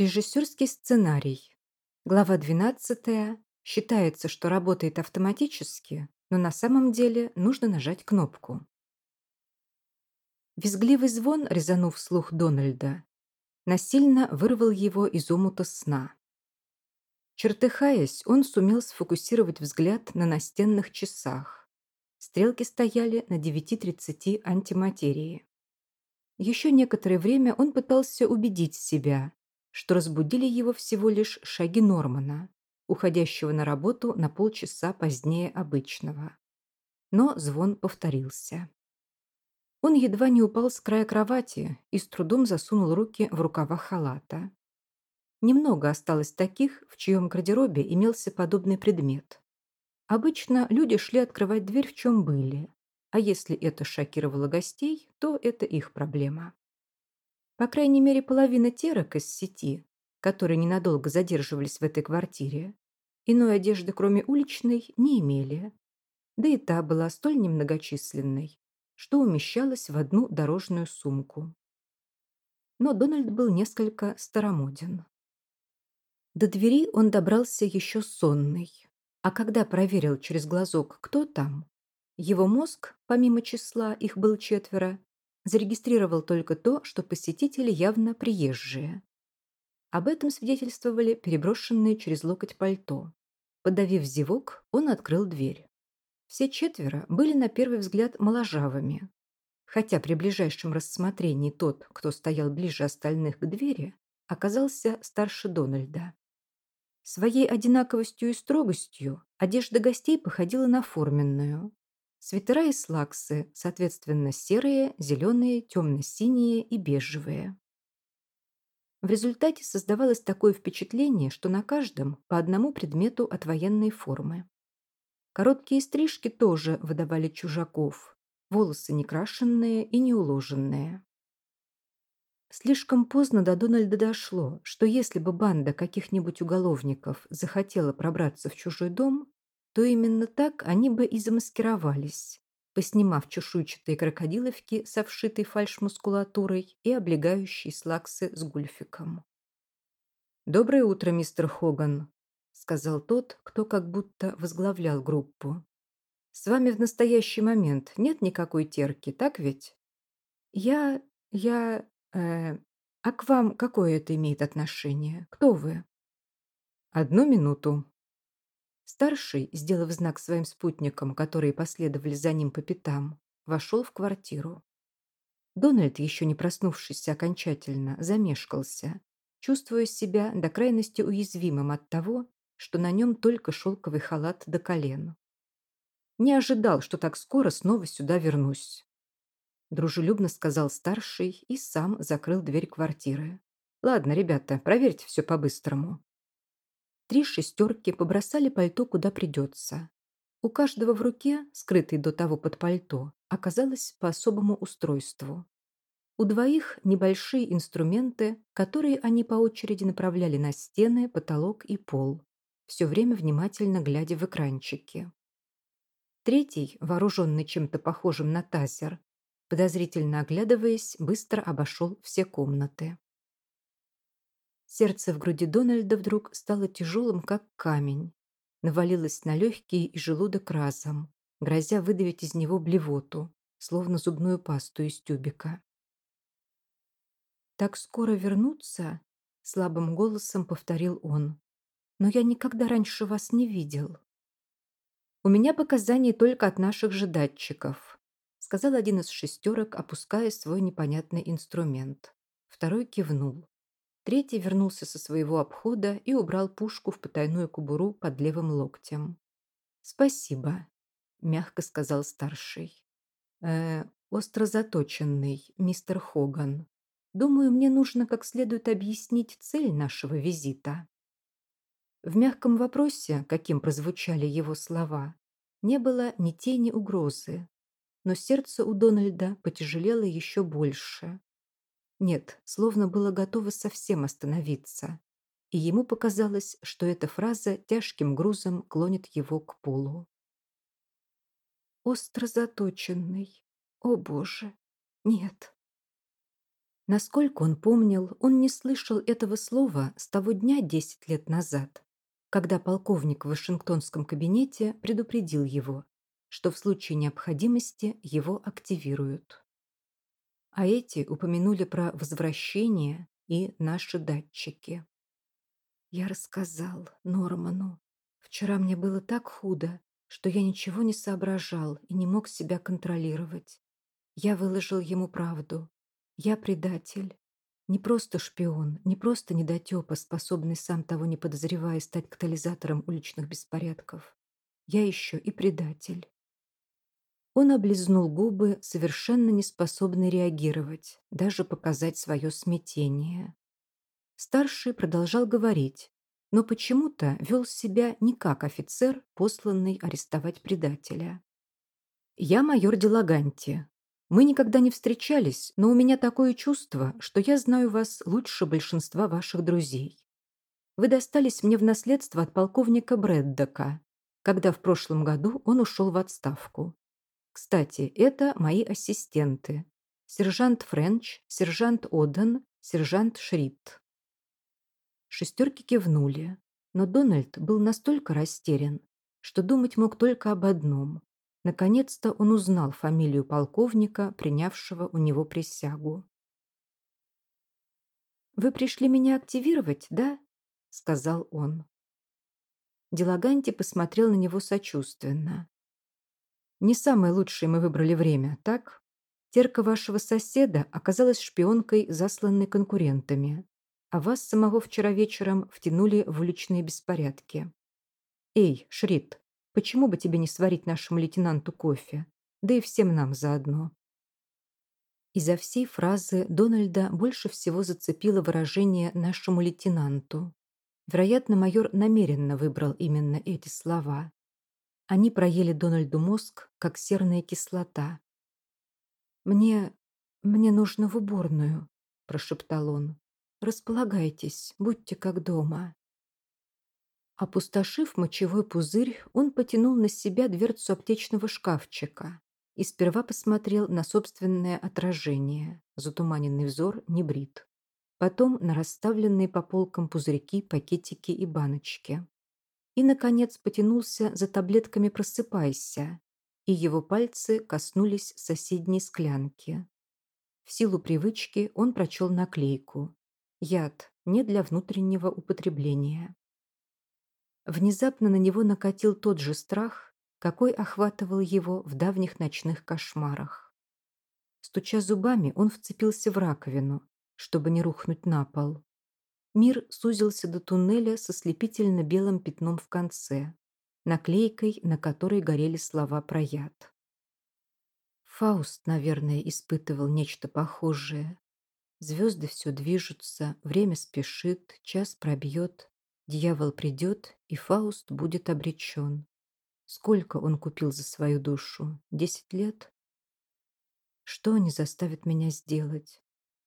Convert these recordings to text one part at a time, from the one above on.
Режиссерский сценарий. Глава 12. Считается, что работает автоматически, но на самом деле нужно нажать кнопку. Визгливый звон, резанув слух Дональда, насильно вырвал его из омута сна. Чертыхаясь, он сумел сфокусировать взгляд на настенных часах. Стрелки стояли на 9.30 антиматерии. Еще некоторое время он пытался убедить себя, что разбудили его всего лишь шаги Нормана, уходящего на работу на полчаса позднее обычного. Но звон повторился. Он едва не упал с края кровати и с трудом засунул руки в рукава халата. Немного осталось таких, в чьем гардеробе имелся подобный предмет. Обычно люди шли открывать дверь в чем были, а если это шокировало гостей, то это их проблема. По крайней мере, половина терок из сети, которые ненадолго задерживались в этой квартире, иной одежды, кроме уличной, не имели. Да и та была столь немногочисленной, что умещалась в одну дорожную сумку. Но Дональд был несколько старомоден. До двери он добрался еще сонный, а когда проверил через глазок, кто там, его мозг, помимо числа, их было четверо, зарегистрировал только то, что посетители явно приезжие. Об этом свидетельствовали переброшенные через локоть пальто. Подавив зевок, он открыл дверь. Все четверо были на первый взгляд моложавыми, хотя при ближайшем рассмотрении тот, кто стоял ближе остальных к двери, оказался старше Дональда. Своей одинаковостью и строгостью одежда гостей походила на форменную. Свитера и слаксы, соответственно, серые, зеленые, темно-синие и бежевые. В результате создавалось такое впечатление, что на каждом по одному предмету от военной формы. Короткие стрижки тоже выдавали чужаков, волосы не крашенные и не уложенные. Слишком поздно до Дональда дошло, что если бы банда каких-нибудь уголовников захотела пробраться в чужой дом, то именно так они бы и замаскировались, поснимав чешуйчатые крокодиловки со вшитой фальшмускулатурой и облегающие слаксы с гульфиком. «Доброе утро, мистер Хоган», — сказал тот, кто как будто возглавлял группу. «С вами в настоящий момент нет никакой терки, так ведь?» «Я... я... Э, а к вам какое это имеет отношение? Кто вы? Одну минуту. Старший, сделав знак своим спутникам, которые последовали за ним по пятам, вошел в квартиру. Дональд, еще не проснувшийся окончательно, замешкался, чувствуя себя до крайности уязвимым от того, что на нем только шелковый халат до колен. Не ожидал, что так скоро снова сюда вернусь. Дружелюбно сказал старший и сам закрыл дверь квартиры. «Ладно, ребята, проверьте все по-быстрому». Три шестерки побросали пальто куда придется. У каждого в руке, скрытый до того под пальто, оказалось по особому устройству. У двоих небольшие инструменты, которые они по очереди направляли на стены, потолок и пол, все время внимательно глядя в экранчики. Третий, вооруженный чем-то похожим на тазер, Подозрительно оглядываясь, быстро обошел все комнаты. Сердце в груди Дональда вдруг стало тяжелым, как камень. Навалилось на легкие и желудок разом, грозя выдавить из него блевоту, словно зубную пасту из тюбика. «Так скоро вернуться?» — слабым голосом повторил он. «Но я никогда раньше вас не видел». «У меня показания только от наших же датчиков сказал один из шестерок, опуская свой непонятный инструмент. Второй кивнул. Третий вернулся со своего обхода и убрал пушку в потайную кубуру под левым локтем. «Спасибо», — мягко сказал старший. «Э, остро заточенный, мистер Хоган. Думаю, мне нужно как следует объяснить цель нашего визита». В мягком вопросе, каким прозвучали его слова, не было ни тени угрозы, но сердце у Дональда потяжелело еще больше. Нет, словно было готово совсем остановиться, и ему показалось, что эта фраза тяжким грузом клонит его к полу. «Остро заточенный. О, Боже! Нет!» Насколько он помнил, он не слышал этого слова с того дня десять лет назад, когда полковник в Вашингтонском кабинете предупредил его, что в случае необходимости его активируют. А эти упомянули про возвращение и наши датчики. Я рассказал Норману. Вчера мне было так худо, что я ничего не соображал и не мог себя контролировать. Я выложил ему правду. Я предатель. Не просто шпион, не просто недотепа, способный сам того не подозревая стать катализатором уличных беспорядков. Я еще и предатель. Он облизнул губы, совершенно не способный реагировать, даже показать свое смятение. Старший продолжал говорить, но почему-то вел себя не как офицер, посланный арестовать предателя. «Я майор Делаганти. Мы никогда не встречались, но у меня такое чувство, что я знаю вас лучше большинства ваших друзей. Вы достались мне в наследство от полковника Брэддока, когда в прошлом году он ушел в отставку. Кстати, это мои ассистенты. Сержант Френч, сержант Оден, сержант Шридт. Шестерки кивнули, но Дональд был настолько растерян, что думать мог только об одном. Наконец-то он узнал фамилию полковника, принявшего у него присягу. «Вы пришли меня активировать, да?» — сказал он. Делаганти посмотрел на него сочувственно. Не самое лучшее мы выбрали время, так? Терка вашего соседа оказалась шпионкой, засланной конкурентами, а вас самого вчера вечером втянули в уличные беспорядки. Эй, Шрид, почему бы тебе не сварить нашему лейтенанту кофе? Да и всем нам заодно. Изо всей фразы Дональда больше всего зацепило выражение «нашему лейтенанту». Вероятно, майор намеренно выбрал именно эти слова. Они проели Дональду мозг, как серная кислота. «Мне... мне нужно в уборную», – прошептал он. «Располагайтесь, будьте как дома». Опустошив мочевой пузырь, он потянул на себя дверцу аптечного шкафчика и сперва посмотрел на собственное отражение. Затуманенный взор не брит. Потом на расставленные по полкам пузырьки, пакетики и баночки и, наконец, потянулся за таблетками «Просыпайся», и его пальцы коснулись соседней склянки. В силу привычки он прочел наклейку «Яд не для внутреннего употребления». Внезапно на него накатил тот же страх, какой охватывал его в давних ночных кошмарах. Стуча зубами, он вцепился в раковину, чтобы не рухнуть на пол. Мир сузился до туннеля со слепительно-белым пятном в конце, наклейкой, на которой горели слова про яд. Фауст, наверное, испытывал нечто похожее. Звезды все движутся, время спешит, час пробьет, дьявол придет, и Фауст будет обречен. Сколько он купил за свою душу? Десять лет? Что они заставят меня сделать?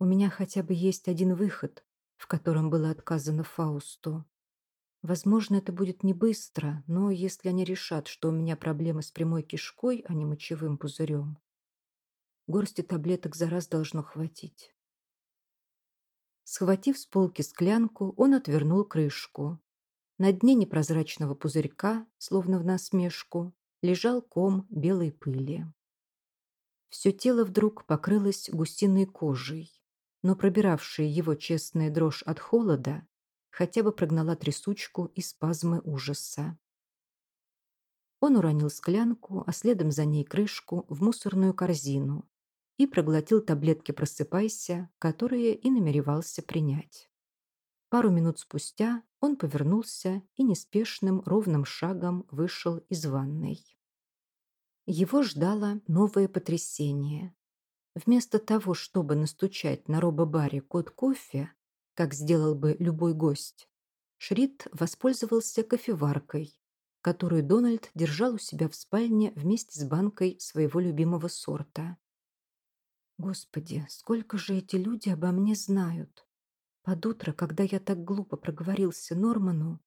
У меня хотя бы есть один выход, в котором было отказано Фаусту. Возможно, это будет не быстро, но если они решат, что у меня проблемы с прямой кишкой, а не мочевым пузырем, горсти таблеток за раз должно хватить. Схватив с полки склянку, он отвернул крышку. На дне непрозрачного пузырька, словно в насмешку, лежал ком белой пыли. Все тело вдруг покрылось гусиной кожей но пробиравшая его честная дрожь от холода хотя бы прогнала трясучку и спазмы ужаса. Он уронил склянку, а следом за ней крышку в мусорную корзину и проглотил таблетки «Просыпайся», которые и намеревался принять. Пару минут спустя он повернулся и неспешным ровным шагом вышел из ванной. Его ждало новое потрясение. Вместо того, чтобы настучать на робо-баре код кофе, как сделал бы любой гость, Шрид воспользовался кофеваркой, которую Дональд держал у себя в спальне вместе с банкой своего любимого сорта. Господи, сколько же эти люди обо мне знают. Под утро, когда я так глупо проговорился Норману.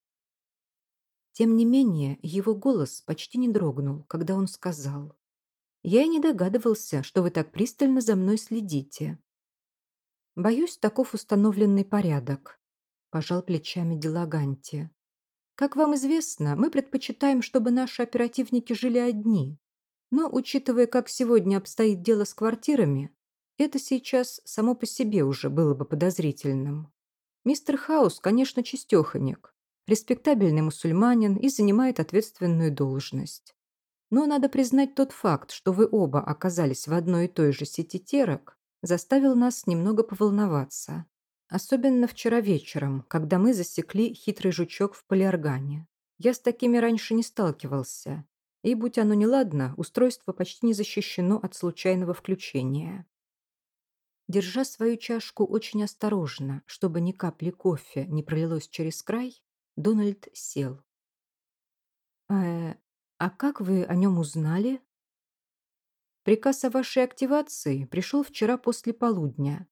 Тем не менее, его голос почти не дрогнул, когда он сказал. Я и не догадывался, что вы так пристально за мной следите. Боюсь, таков установленный порядок, пожал плечами Делаганти. Как вам известно, мы предпочитаем, чтобы наши оперативники жили одни. Но, учитывая, как сегодня обстоит дело с квартирами, это сейчас само по себе уже было бы подозрительным. Мистер Хаус, конечно, чистеханик, респектабельный мусульманин и занимает ответственную должность. Но надо признать тот факт, что вы оба оказались в одной и той же сети терок, заставил нас немного поволноваться. Особенно вчера вечером, когда мы засекли хитрый жучок в полиоргане. Я с такими раньше не сталкивался. И, будь оно неладно, устройство почти не защищено от случайного включения. Держа свою чашку очень осторожно, чтобы ни капли кофе не пролилось через край, Дональд сел. «Э, а как вы о нем узнали?» «Приказ о вашей активации пришел вчера после полудня,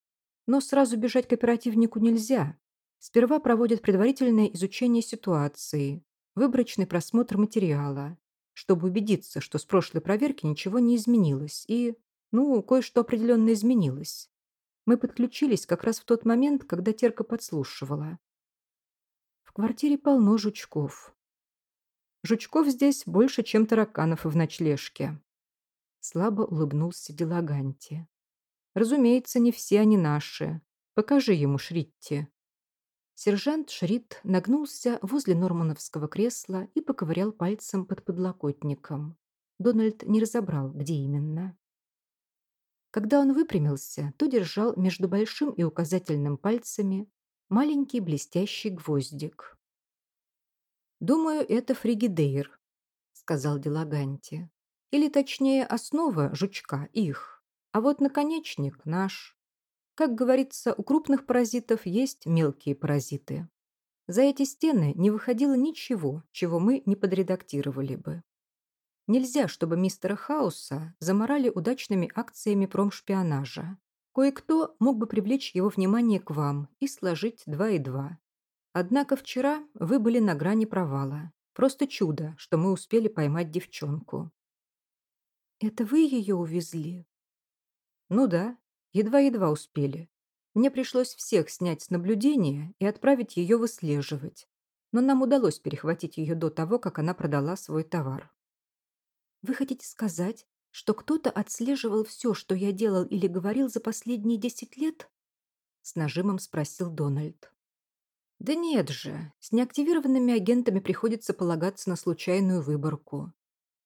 но сразу бежать к оперативнику нельзя. Сперва проводят предварительное изучение ситуации, выборочный просмотр материала, чтобы убедиться, что с прошлой проверки ничего не изменилось и, ну, кое-что определенно изменилось. Мы подключились как раз в тот момент, когда Терка подслушивала. В квартире полно жучков. Жучков здесь больше, чем тараканов в ночлежке. Слабо улыбнулся Делаганти. Разумеется, не все они наши. Покажи ему Шритти. Сержант Шрит нагнулся возле нормановского кресла и поковырял пальцем под подлокотником. Дональд не разобрал, где именно. Когда он выпрямился, то держал между большим и указательным пальцами маленький блестящий гвоздик. «Думаю, это фригидейр», — сказал Делаганти. «Или точнее, основа жучка их. А вот наконечник наш. Как говорится, у крупных паразитов есть мелкие паразиты. За эти стены не выходило ничего, чего мы не подредактировали бы. Нельзя, чтобы мистера Хауса заморали удачными акциями промшпионажа. Кое-кто мог бы привлечь его внимание к вам и сложить два и два. Однако вчера вы были на грани провала. Просто чудо, что мы успели поймать девчонку. «Это вы ее увезли?» Ну да, едва-едва успели. Мне пришлось всех снять с наблюдения и отправить ее выслеживать. Но нам удалось перехватить ее до того, как она продала свой товар. Вы хотите сказать, что кто-то отслеживал все, что я делал или говорил за последние десять лет? С нажимом спросил Дональд. Да нет же, с неактивированными агентами приходится полагаться на случайную выборку.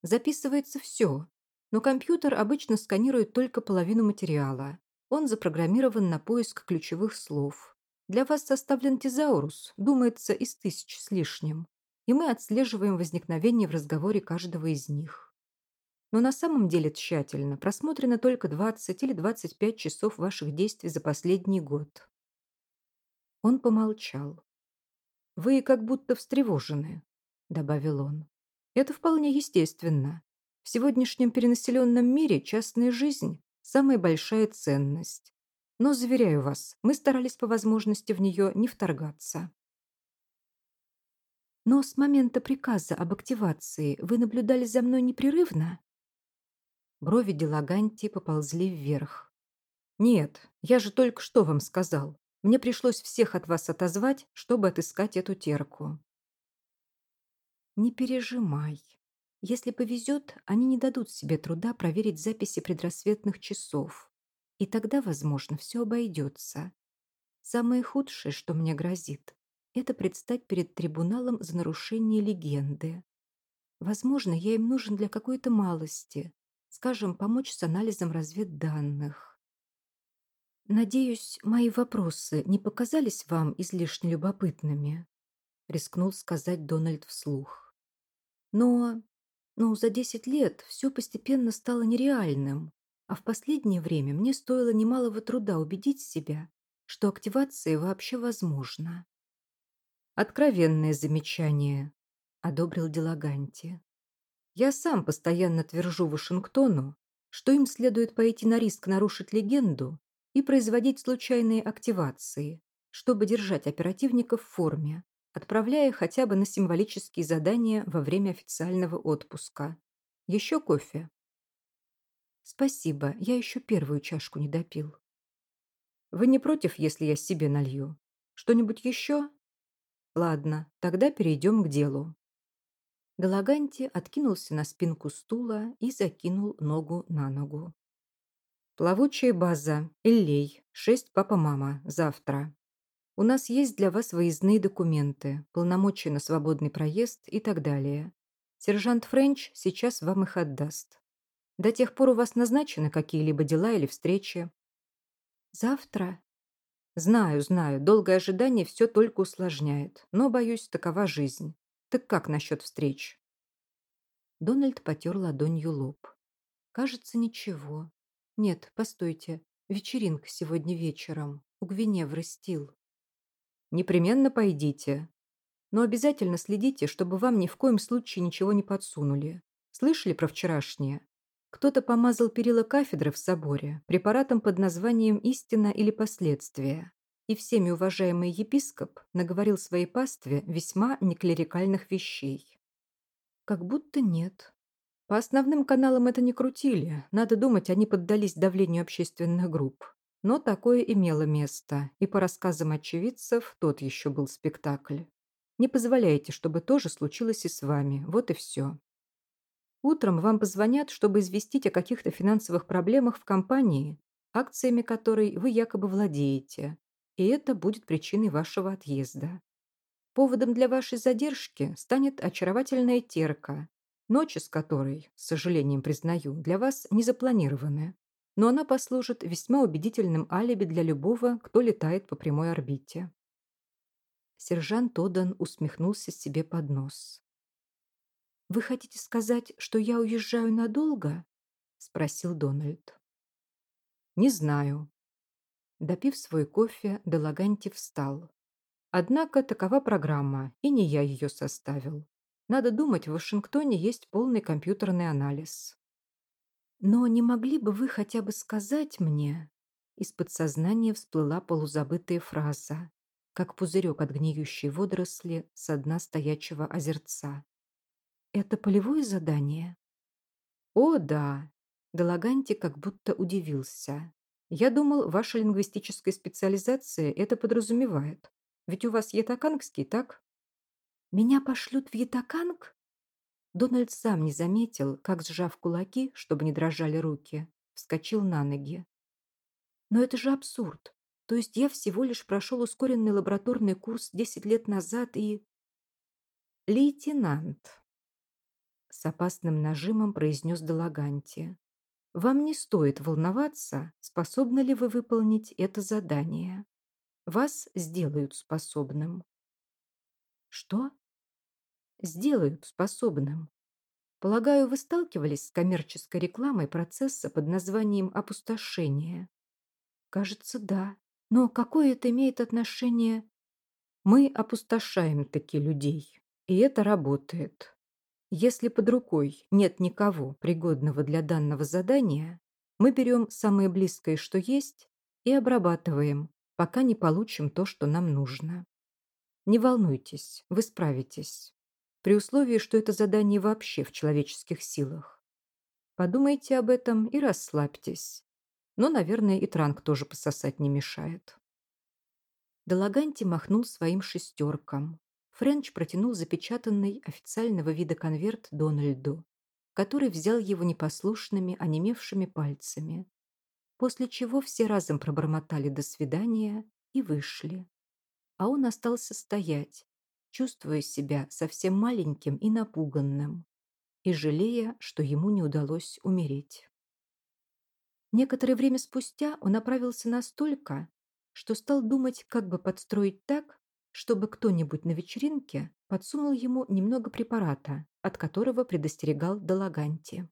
Записывается все, но компьютер обычно сканирует только половину материала. Он запрограммирован на поиск ключевых слов. Для вас составлен тезаурус, думается, из тысяч с лишним, и мы отслеживаем возникновение в разговоре каждого из них. Но на самом деле тщательно просмотрено только 20 или 25 часов ваших действий за последний год. Он помолчал. «Вы как будто встревожены», — добавил он. «Это вполне естественно. В сегодняшнем перенаселенном мире частная жизнь – самая большая ценность. Но, заверяю вас, мы старались по возможности в нее не вторгаться. Но с момента приказа об активации вы наблюдали за мной непрерывно? Брови Делаганти поползли вверх. Нет, я же только что вам сказал. Мне пришлось всех от вас отозвать, чтобы отыскать эту терку. Не пережимай, если повезет, они не дадут себе труда проверить записи предрассветных часов. И тогда, возможно, все обойдется. Самое худшее, что мне грозит, это предстать перед трибуналом за нарушение легенды. Возможно, я им нужен для какой-то малости, скажем, помочь с анализом разведданных. Надеюсь, мои вопросы не показались вам излишне любопытными, рискнул сказать Дональд вслух. Но но за десять лет все постепенно стало нереальным, а в последнее время мне стоило немалого труда убедить себя, что активация вообще возможна. «Откровенное замечание», — одобрил Делаганти. «Я сам постоянно твержу Вашингтону, что им следует пойти на риск нарушить легенду и производить случайные активации, чтобы держать оперативников в форме, отправляя хотя бы на символические задания во время официального отпуска. Еще кофе? Спасибо, я еще первую чашку не допил. Вы не против, если я себе налью? Что-нибудь еще? Ладно, тогда перейдем к делу. Галаганти откинулся на спинку стула и закинул ногу на ногу. Плавучая база, Иллей, шесть папа-мама, завтра. У нас есть для вас выездные документы, полномочия на свободный проезд и так далее. Сержант Френч сейчас вам их отдаст. До тех пор у вас назначены какие-либо дела или встречи? Завтра? Знаю, знаю, долгое ожидание все только усложняет, но, боюсь, такова жизнь. Так как насчет встреч? Дональд потер ладонью лоб. Кажется, ничего. Нет, постойте. Вечеринка сегодня вечером. У Гвиневры Стил. Непременно пойдите. Но обязательно следите, чтобы вам ни в коем случае ничего не подсунули. Слышали про вчерашнее? Кто-то помазал перила кафедры в соборе препаратом под названием «Истина или последствия», и всеми уважаемый епископ наговорил своей пастве весьма неклерикальных вещей. Как будто нет. По основным каналам это не крутили, надо думать, они поддались давлению общественных групп. Но такое имело место, и по рассказам очевидцев тот еще был спектакль. Не позволяйте, чтобы то же случилось и с вами, вот и все. Утром вам позвонят, чтобы известить о каких-то финансовых проблемах в компании, акциями которой вы якобы владеете, и это будет причиной вашего отъезда. Поводом для вашей задержки станет очаровательная терка, ночи с которой, с сожалением признаю, для вас не запланированы, но она послужит весьма убедительным алиби для любого, кто летает по прямой орбите. Сержант Одан усмехнулся себе под нос. «Вы хотите сказать, что я уезжаю надолго?» – спросил Дональд. «Не знаю». Допив свой кофе, Делаганти встал. Однако такова программа, и не я ее составил. Надо думать, в Вашингтоне есть полный компьютерный анализ. Но не могли бы вы хотя бы сказать мне... Из подсознания всплыла полузабытая фраза, как пузырек от гниющей водоросли со дна стоячего озерца. Это полевое задание? О, да. Делаганти как будто удивился. Я думал, ваша лингвистическая специализация это подразумевает. Ведь у вас етакангский, так? Меня пошлют в етаканг? Дональд сам не заметил, как, сжав кулаки, чтобы не дрожали руки, вскочил на ноги. Но это же абсурд. То есть я всего лишь прошел ускоренный лабораторный курс 10 лет назад и... Лейтенант, с опасным нажимом произнес Долаганти. «Вам не стоит волноваться, способны ли вы выполнить это задание. Вас сделают способным». «Что?» «Сделают способным. Полагаю, вы сталкивались с коммерческой рекламой процесса под названием «опустошение». Кажется, да. Но какое это имеет отношение? Мы опустошаем такие людей, и это работает. Если под рукой нет никого, пригодного для данного задания, мы берем самое близкое, что есть, и обрабатываем, пока не получим то, что нам нужно. Не волнуйтесь, вы справитесь. При условии, что это задание вообще в человеческих силах. Подумайте об этом и расслабьтесь. Но, наверное, и транк тоже пососать не мешает. Долаганти махнул своим шестеркам, Френч протянул запечатанный официального вида конверт Дональду, который взял его непослушными, онемевшими пальцами. После чего все разом пробормотали «до свидания» и вышли. А он остался стоять, чувствуя себя совсем маленьким и напуганным, и жалея, что ему не удалось умереть. Некоторое время спустя он оправился настолько, что стал думать, как бы подстроить так, чтобы кто-нибудь на вечеринке подсунул ему немного препарата, от которого предостерегал Долаганти.